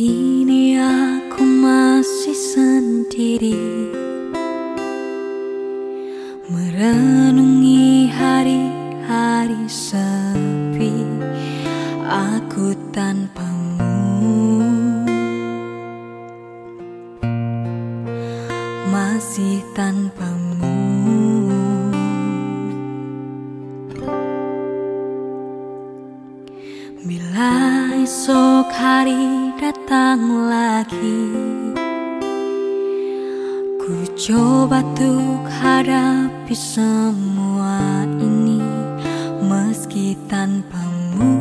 sini aku masih sendiri. Merenungi hari-hari sepi. Aku tanpamu. Masih tanpamu lagi. Ku coba untuk hadapi semua ini Meski tanpamu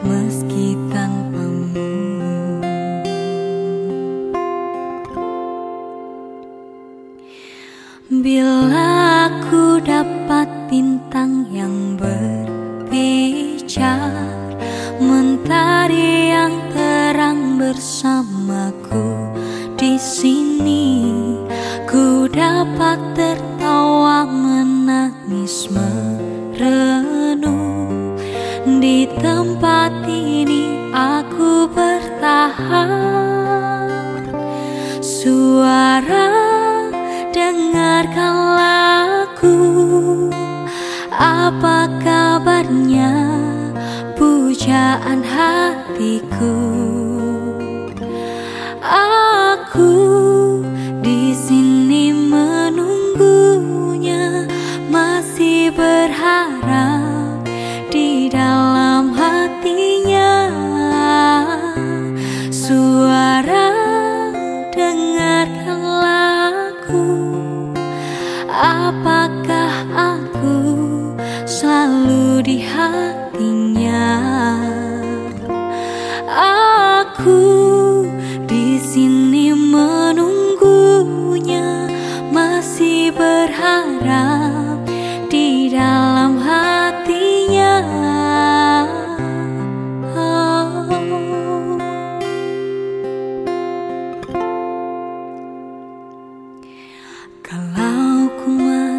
Meski tanpamu Bila berbicara Mentari yang terang bersamaku. Di sini Ku dapat tertawa menangis merenung. Di tempat ini aku bertahan. Suara dengarkanlah aku. Apa kabarnya pujaan hatiku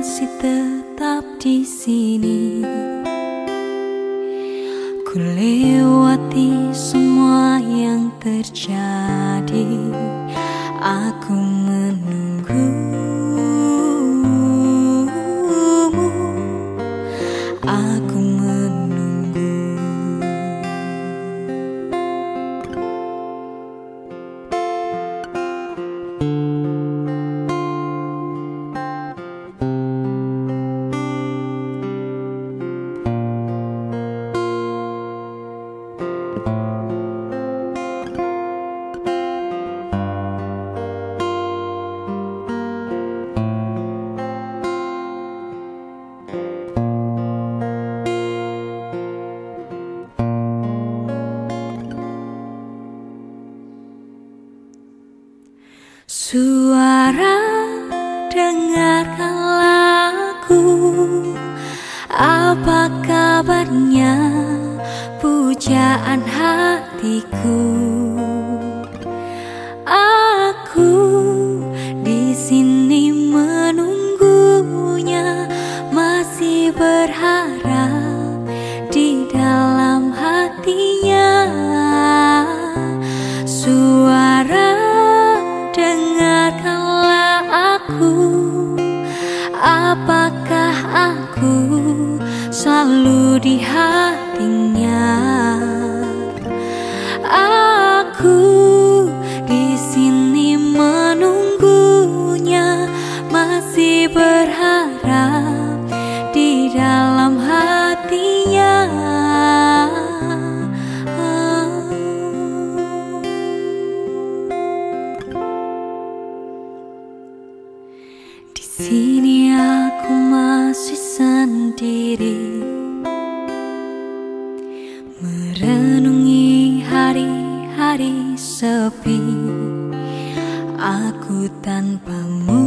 masih tetap di sini. Ku lewati semua yang terjadi. Aku menunggumu Suara dengarkanlah aku Apa kabarnya? Pujaan hatiku hatinya Aku di sini menunggunya Masih berharap di dalam hatinya. Di sini aku masih sendiri sepi Aku tanpamu